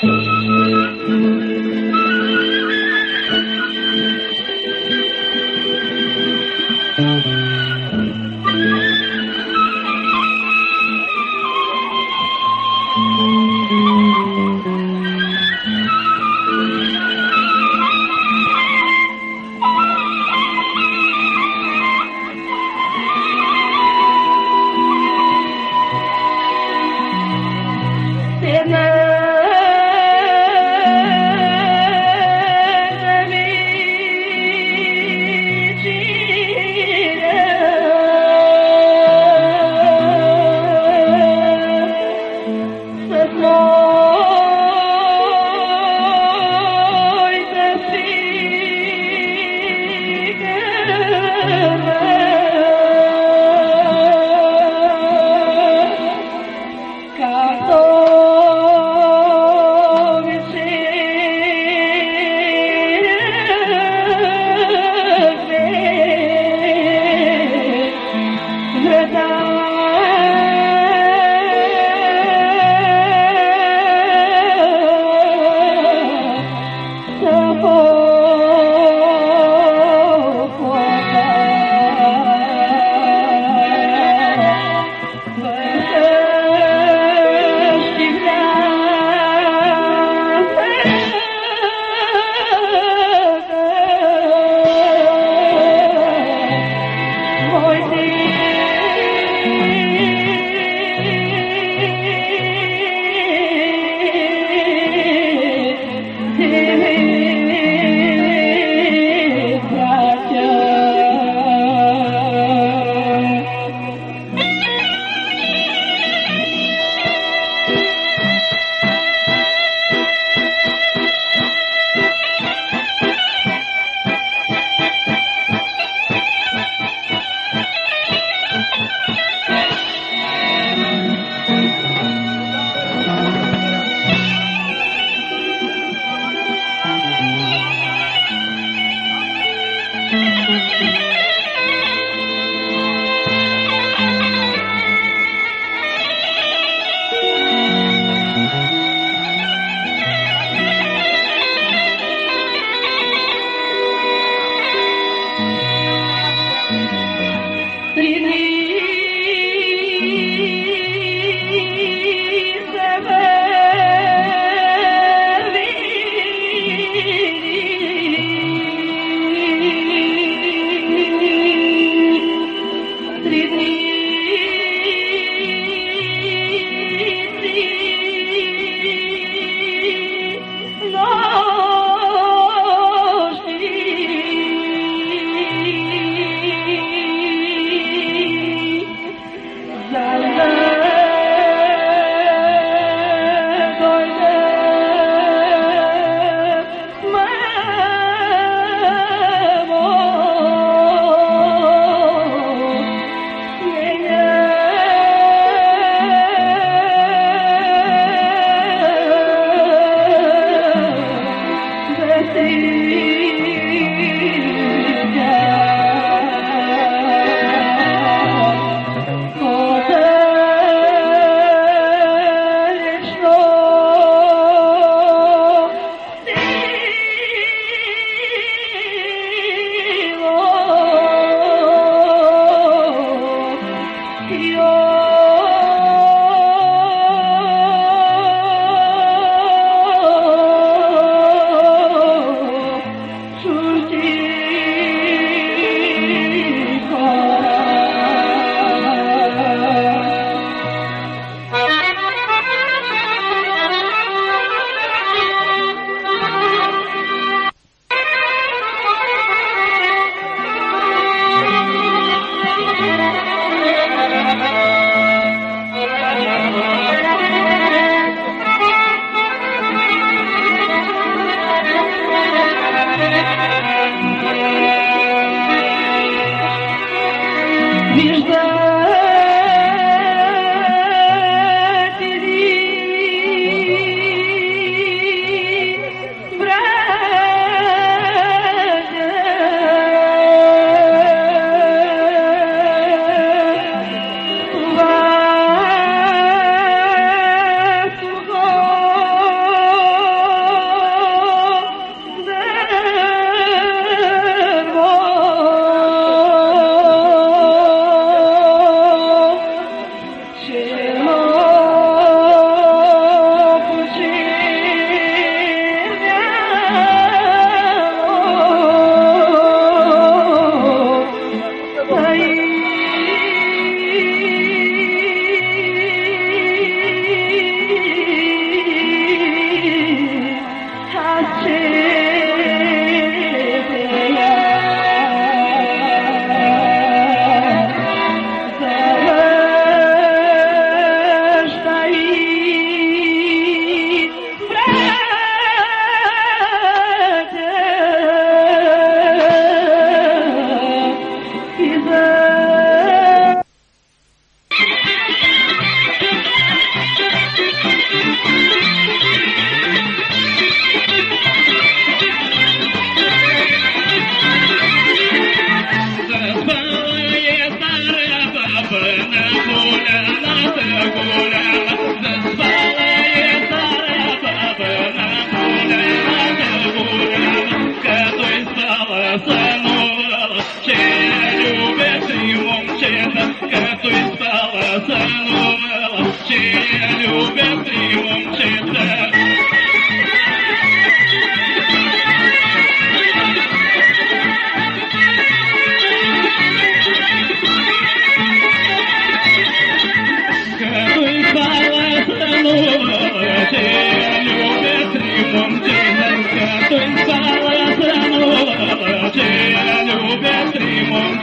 Thank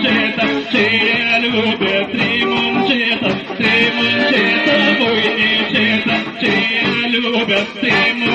చేత చేయాలు శ్రీమం చేత శ్రీమం చేత పోయి చేత చేయాలు శ్రీమం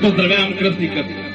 contra mim é um crítico.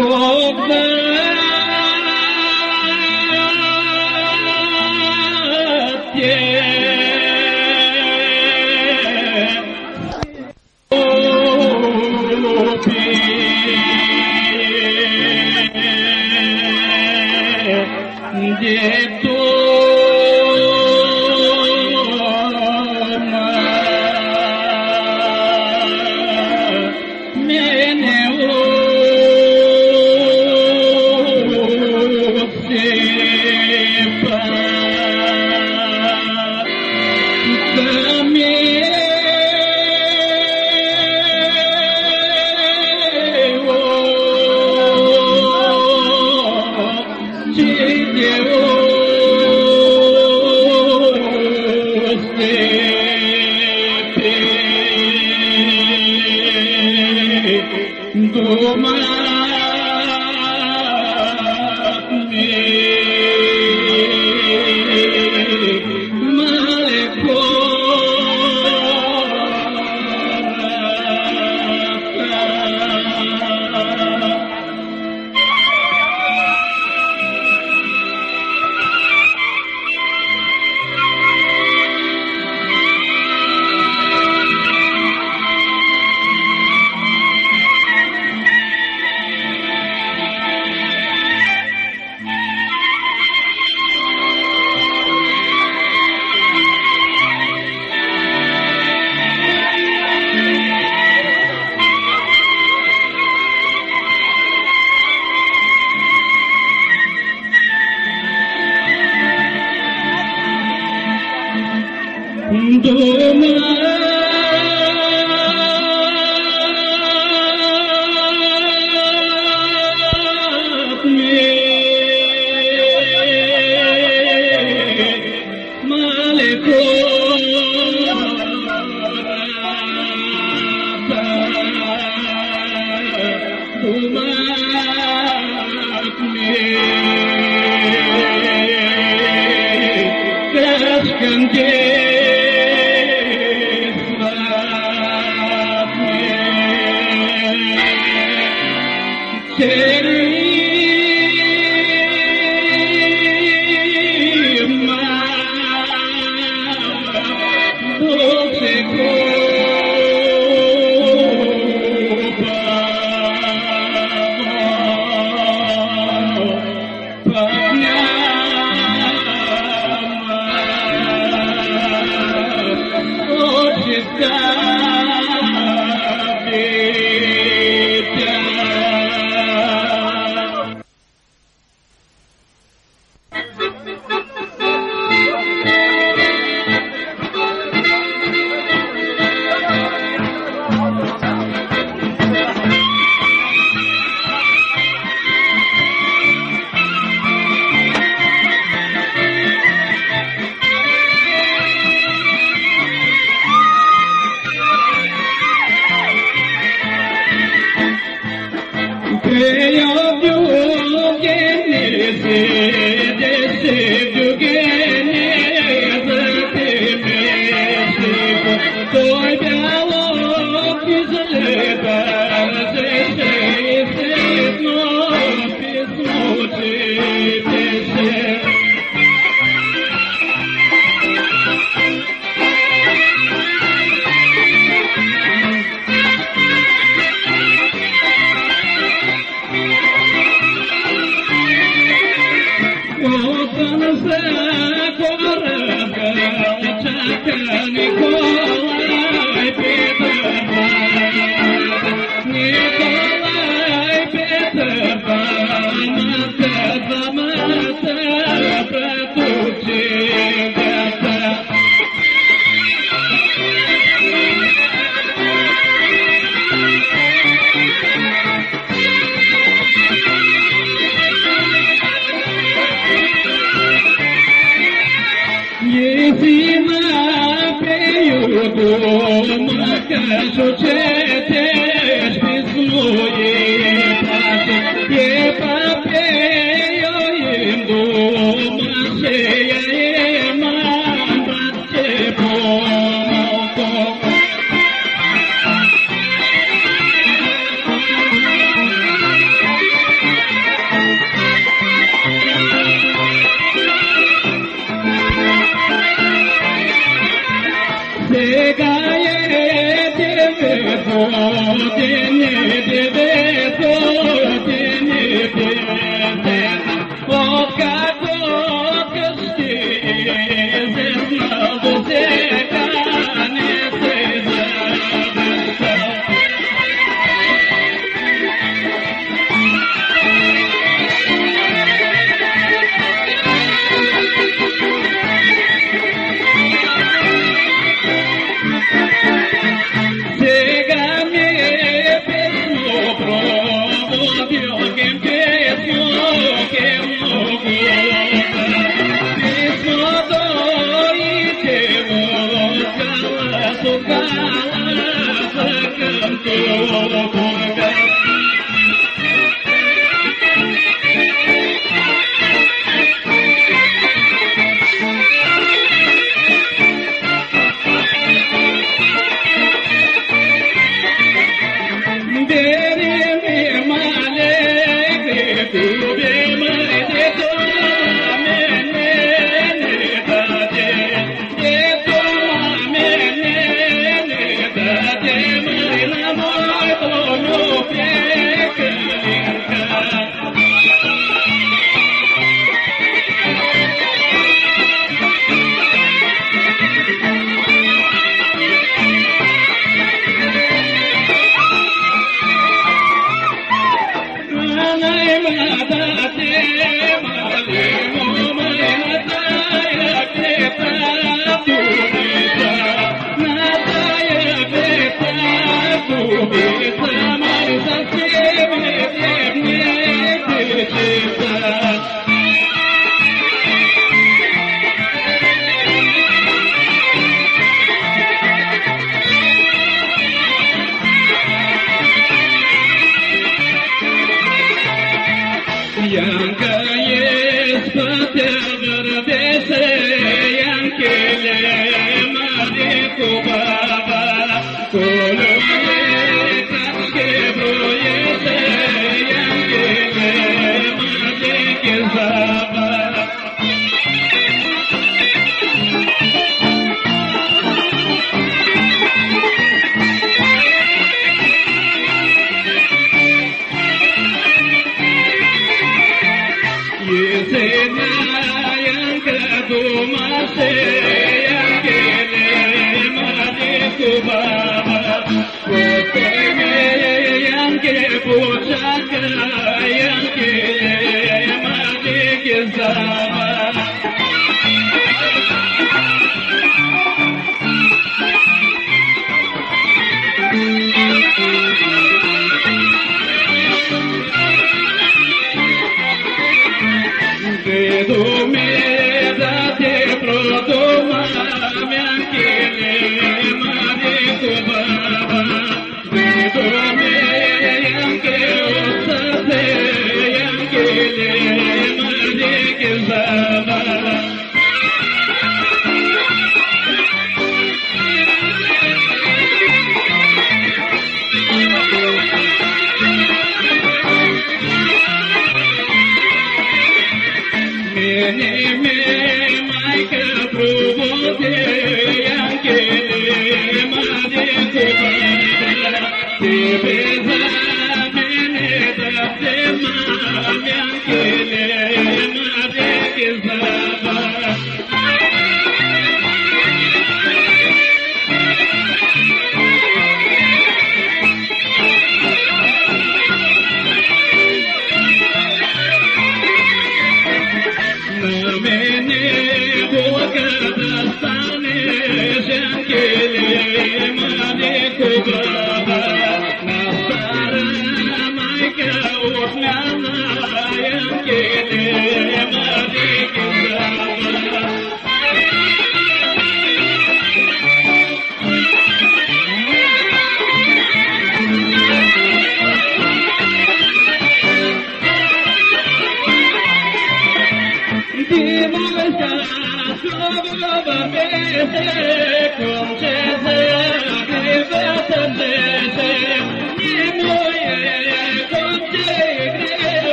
Oh, man. Goma Thank I don't know. Con